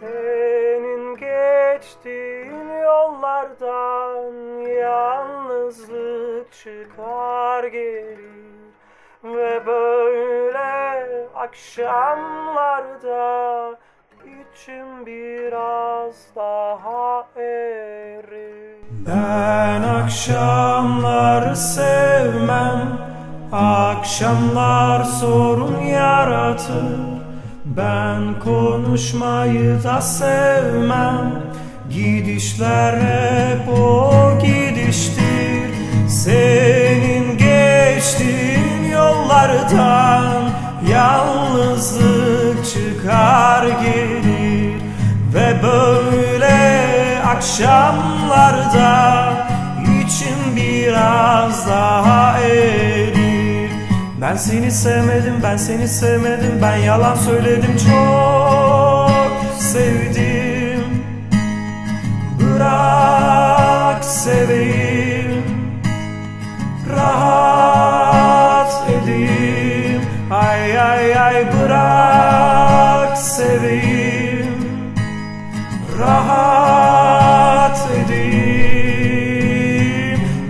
Senin geçtiğin yollardan yalnızlık çıkar gelir ve böyle akşamlarda içim biraz daha erir. Ben akşamları sevmem, akşamlar sorun yaratır. Ben konuşmayı da sevmem. Gidişler hep o gidiştir. Senin geçtiğin yollardan Yalnızlık çıkar gelir. Ve böyle akşamlarda içim biraz daha ben seni sevmedim, ben seni sevmedim, ben yalan söyledim çok sevdim. Bırak seveyim, rahat edeyim. Ay ay ay bırak seveyim, rahat edeyim.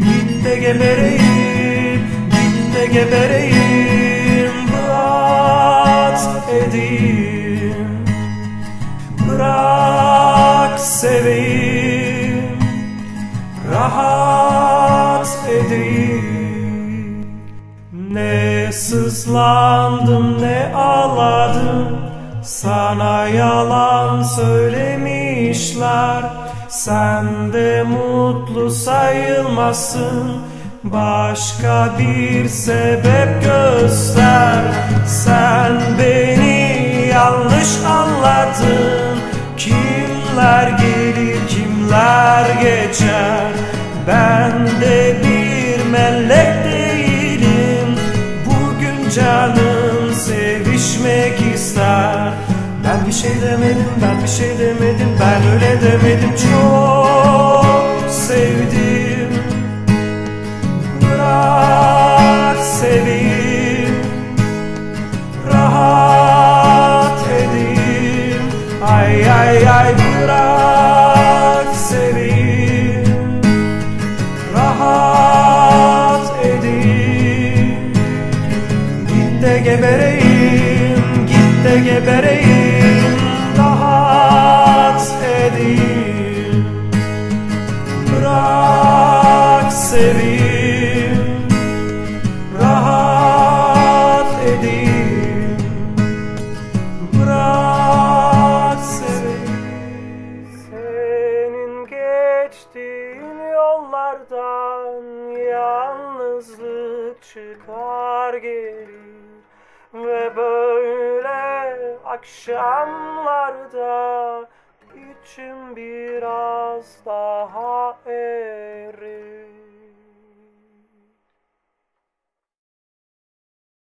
Git de gebereyim, git de gebereyim. Seveyim Rahat edeyim. Ne sızlandım ne ağladım. Sana yalan söylemişler. Sen de mutlu sayılmasın Başka bir sebep göster kimler geçer? Ben de bir melek değilim. Bugün canım sevişmek ister. Ben bir şey demedim ben bir şey demedim Ben öyle demedim. Çok sevdim Git de gebereyim Git de gebereyim Rahat edeyim. Bırak seveyim geçtiğin yollardan yalnızlık çıkar gelir ve böyle akşamlarda içim biraz daha.